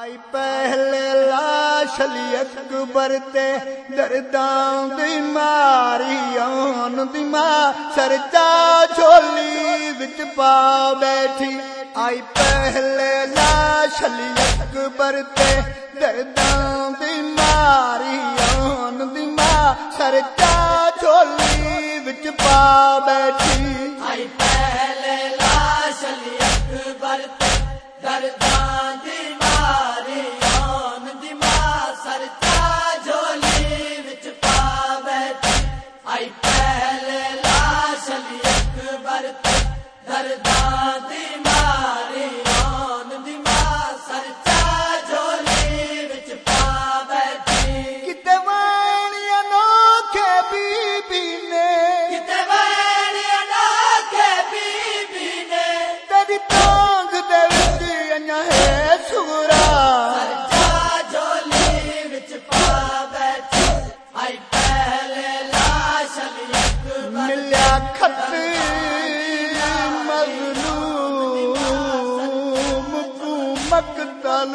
آئی پہلے لاش علی اکبر تے درداں دی ماری، آن دی ماں سرچا جھولی وچ پا بیٹھی۔ آئی پہلے لاش علی اکبر تے درداں دی ماری، آن دی ماں سرچا جھولی وچ پا بیٹھی۔ بھائی پہلے لاش علی اکبر درداد مک تل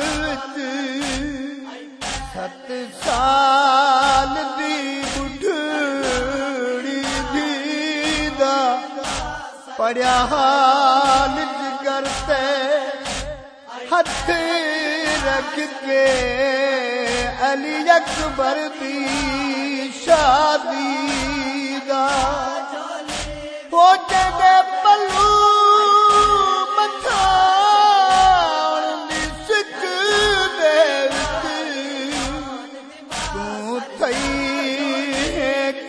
ست سال دی بڑھڑی دی دا پڑیا حال جگر تے ہتھ رکھ کے علی اکبر دی شادی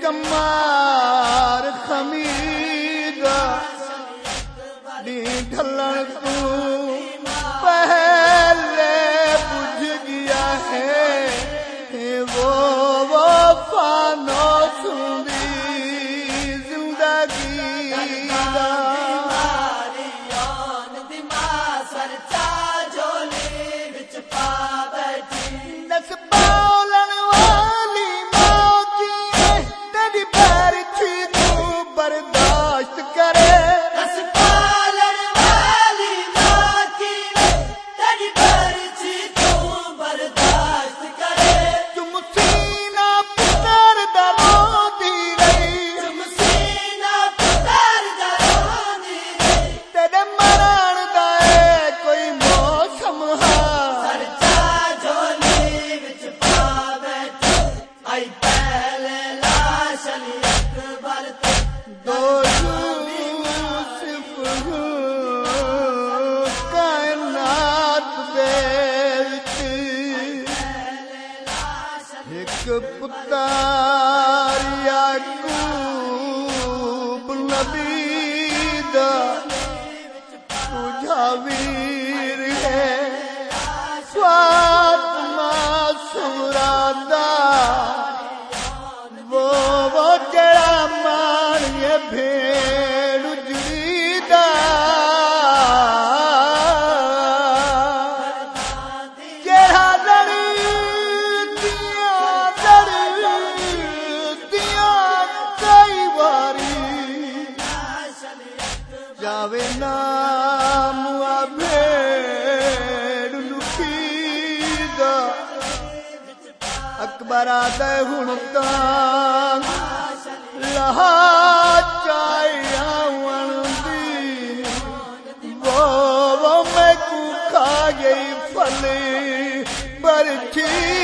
کما ایک پتار یعقوب نبی دا تجھا بھی گا اکبر آتا ہے ہوں تان لہا چاہیے وہ میں کھا گئی پھلی برکھی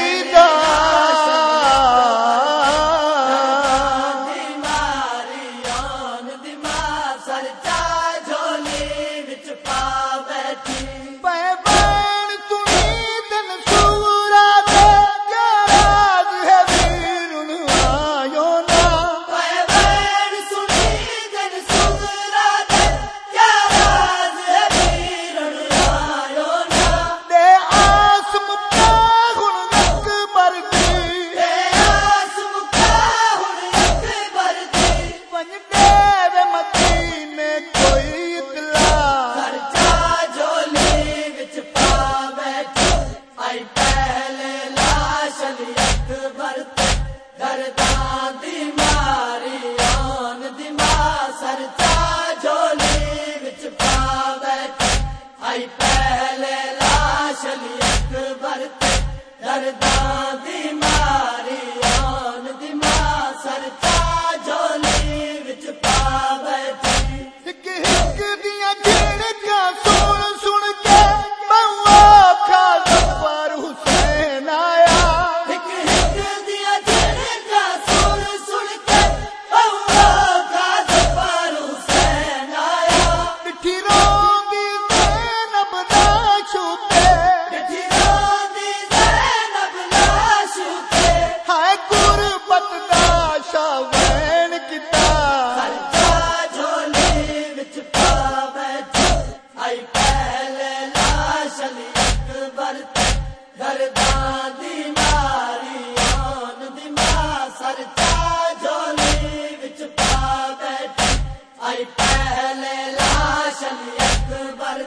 آئی پہلے لاش لی اکبر دردان دی فصل اکبر گردانی ماری، آن دما سرچا جولی وچ پا بیٹھی۔ آئی پہلے لاشن اکبر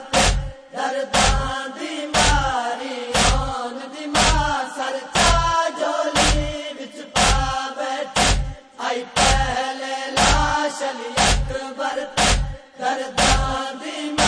گردانی ماری، آن دما آئی پہلے لاشن اکبر گردانی